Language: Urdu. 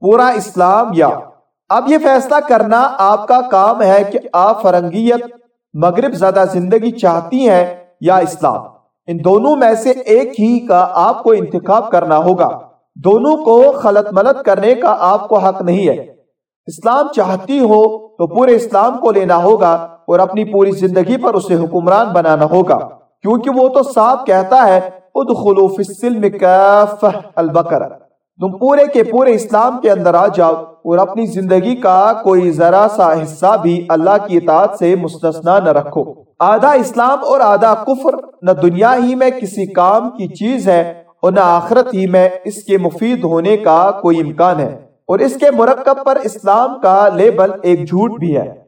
پورا اسلام یا۔ اب یہ فیصلہ کرنا آپ کا کام ہے کہ آپ فرنگیت، مغرب زیادہ زندگی چاہتی ہیں یا اسلام۔ ان دونوں میں سے ایک ہی کا آپ کو انتخاب کرنا ہوگا۔ دونوں کو خلط ملت کرنے کا آپ کو حق نہیں ہے۔ اسلام چاہتی ہو تو پورے اسلام کو لینا ہوگا اور اپنی پوری زندگی پر اسے حکمران بنانا ہوگا۔ کیونکہ وہ تو صاف کہتا ہے، ادخلوا فی السلم کافہ البقرہ تم پورے کے پورے اسلام کے اندر آ جاؤ اور اپنی زندگی کا کوئی ذرا سا حصہ بھی اللہ کی اطاعت سے مستثنا نہ رکھو۔ آدھا اسلام اور آدھا کفر، نہ دنیا ہی میں کسی کام کی چیز ہے اور نہ آخرت ہی میں اس کے مفید ہونے کا کوئی امکان ہے۔ اور اس کے مرکب پر اسلام کا لیبل ایک جھوٹ بھی ہے۔